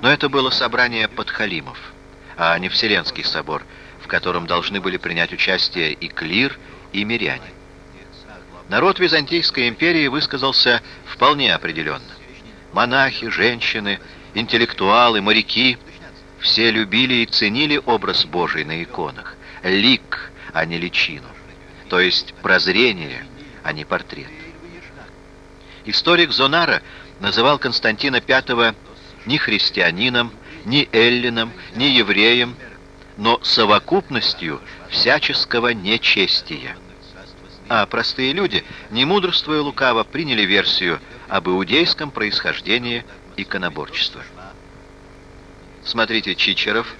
Но это было собрание подхалимов, а не Вселенский собор, в котором должны были принять участие и клир, и миряне. Народ Византийской империи высказался вполне определенно. Монахи, женщины, интеллектуалы, моряки – все любили и ценили образ Божий на иконах, лик, а не личину, то есть прозрение, а не портрет. Историк Зонара называл Константина V ни христианином, ни эллином, ни евреем, но совокупностью всяческого нечестия. А простые люди, не мудрствуя лукаво, приняли версию об иудейском происхождении иконоборчества. Смотрите Чичеров,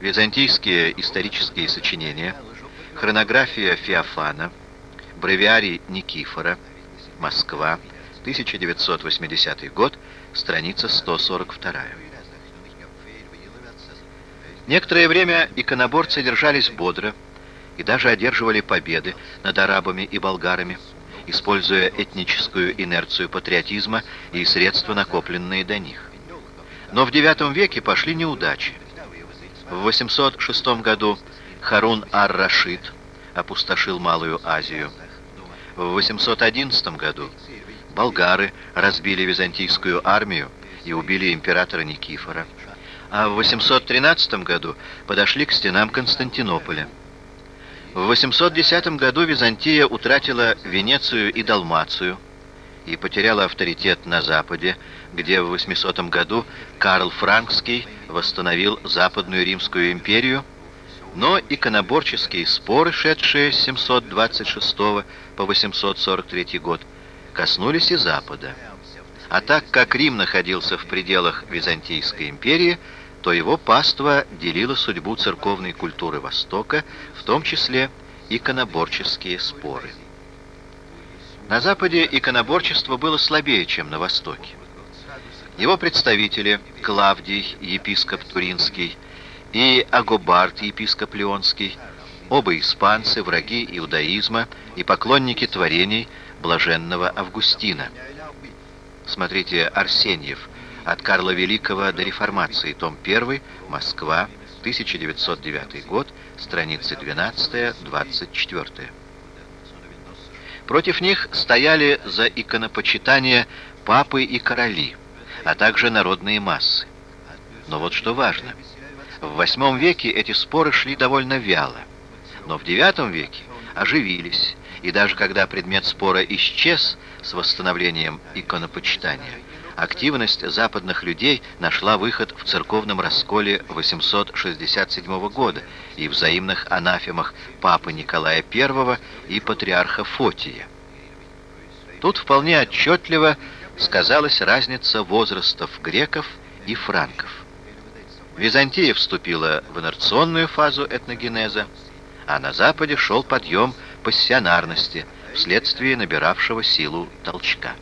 Византийские исторические сочинения, Хронография Феофана, Бревиарий Никифора, Москва, 1980 год, страница 142. Некоторое время иконоборцы держались бодро и даже одерживали победы над арабами и болгарами, используя этническую инерцию патриотизма и средства, накопленные до них. Но в IX веке пошли неудачи. В 806 году Харун ар-Рашид опустошил Малую Азию. В 811 году болгары разбили византийскую армию и убили императора Никифора. А в 813 году подошли к стенам Константинополя. В 810 году Византия утратила Венецию и Далмацию и потеряла авторитет на Западе, где в 800 году Карл Франкский восстановил Западную Римскую империю, но иконоборческие споры, шедшие с 726 по 843 год, коснулись и Запада. А так как Рим находился в пределах Византийской империи, то его паства делило судьбу церковной культуры Востока, в том числе иконоборческие споры. На Западе иконоборчество было слабее, чем на Востоке. Его представители Клавдий, епископ Туринский, и Агобард, епископ Леонский, оба испанцы, враги иудаизма и поклонники творений блаженного Августина. Смотрите Арсеньев от Карла Великого до Реформации, том 1, Москва, 1909 год, страницы 12-24. Против них стояли за иконопочитание папы и короли, а также народные массы. Но вот что важно. В VIII веке эти споры шли довольно вяло, но в IX веке оживились, и даже когда предмет спора исчез с восстановлением иконопочитания, активность западных людей нашла выход в церковном расколе 867 года и взаимных анафемах Папы Николая I и патриарха Фотия. Тут вполне отчетливо сказалась разница возрастов греков и франков. Византия вступила в инерционную фазу этногенеза, а на Западе шел подъем пассионарности вследствие набиравшего силу толчка.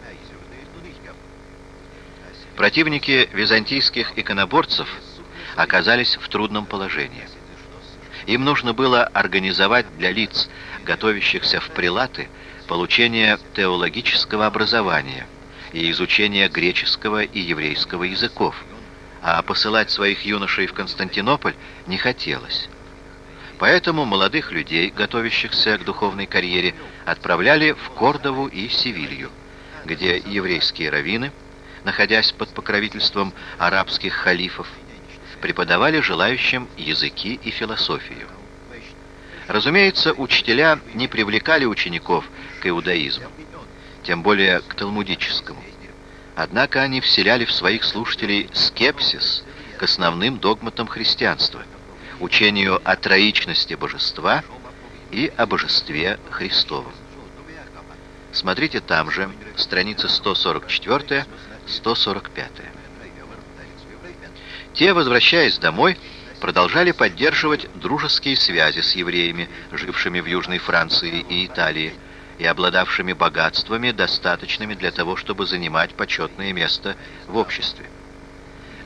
Противники византийских иконоборцев оказались в трудном положении. Им нужно было организовать для лиц, готовящихся в прилаты, получение теологического образования и изучение греческого и еврейского языков, а посылать своих юношей в Константинополь не хотелось. Поэтому молодых людей, готовящихся к духовной карьере, отправляли в Кордову и Севилью, где еврейские раввины – находясь под покровительством арабских халифов, преподавали желающим языки и философию. Разумеется, учителя не привлекали учеников к иудаизму, тем более к талмудическому. Однако они вселяли в своих слушателей скепсис к основным догматам христианства, учению о троичности божества и о божестве Христовом. Смотрите там же, страница 144 145. Те, возвращаясь домой, продолжали поддерживать дружеские связи с евреями, жившими в Южной Франции и Италии, и обладавшими богатствами, достаточными для того, чтобы занимать почетное место в обществе.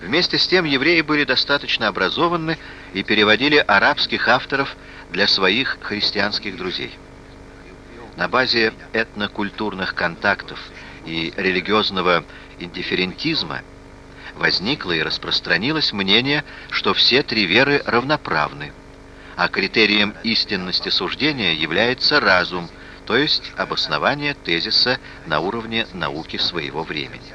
Вместе с тем евреи были достаточно образованы и переводили арабских авторов для своих христианских друзей. На базе этнокультурных контактов и религиозного индифферентизма возникло и распространилось мнение, что все три веры равноправны, а критерием истинности суждения является разум, то есть обоснование тезиса на уровне науки своего времени.